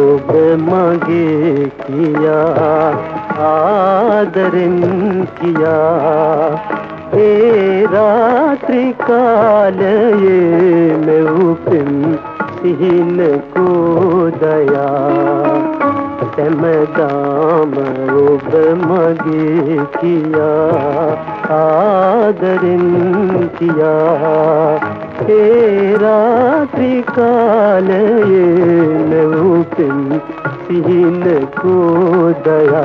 चमदाम उब मगे किया, आदर किया। ए रात्रि काल ये मैं उपिन सीन को दया। चमदाम उब मगे किया, आदर किया। तेरा त्रिकाल ये नौपिन सीन को दया।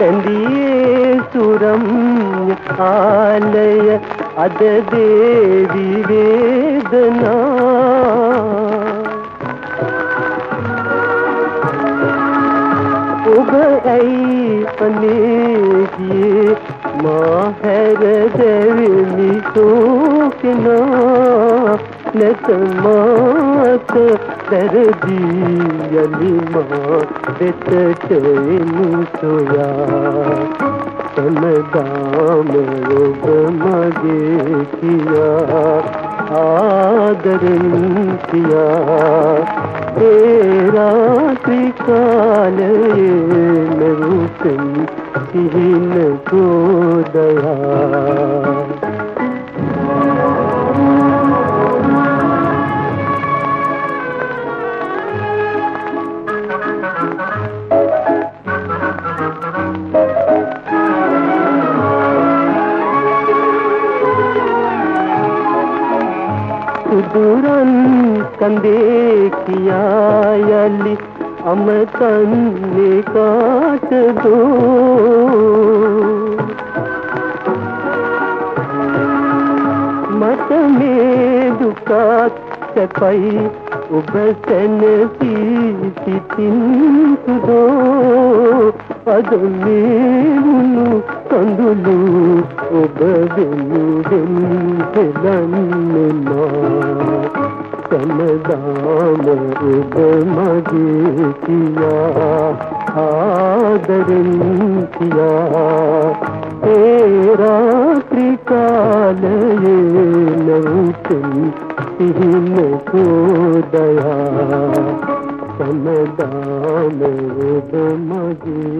दंदिये सुरम आलय अद देवी वेदना। उभ ऐ अनेकिए माहर देवी सोकना नतमात दर्दी माँ बित सोया। समदाम रोग मगे आदर किया। तेरा त्रिकाल रूप ही न को दया। தூரம் தந்தேக்கியாயலி அமர் தன்னை காட்டுதோ मतमे दुका सकई उबसन की तिंतुदो अदमे उनु कंदुलु उबवेनु बिन हेलन कम दाम उद मगी किया, आदरन किया। तेरा त्रिकाल ये नौतन को दया। कम दाम उद मगी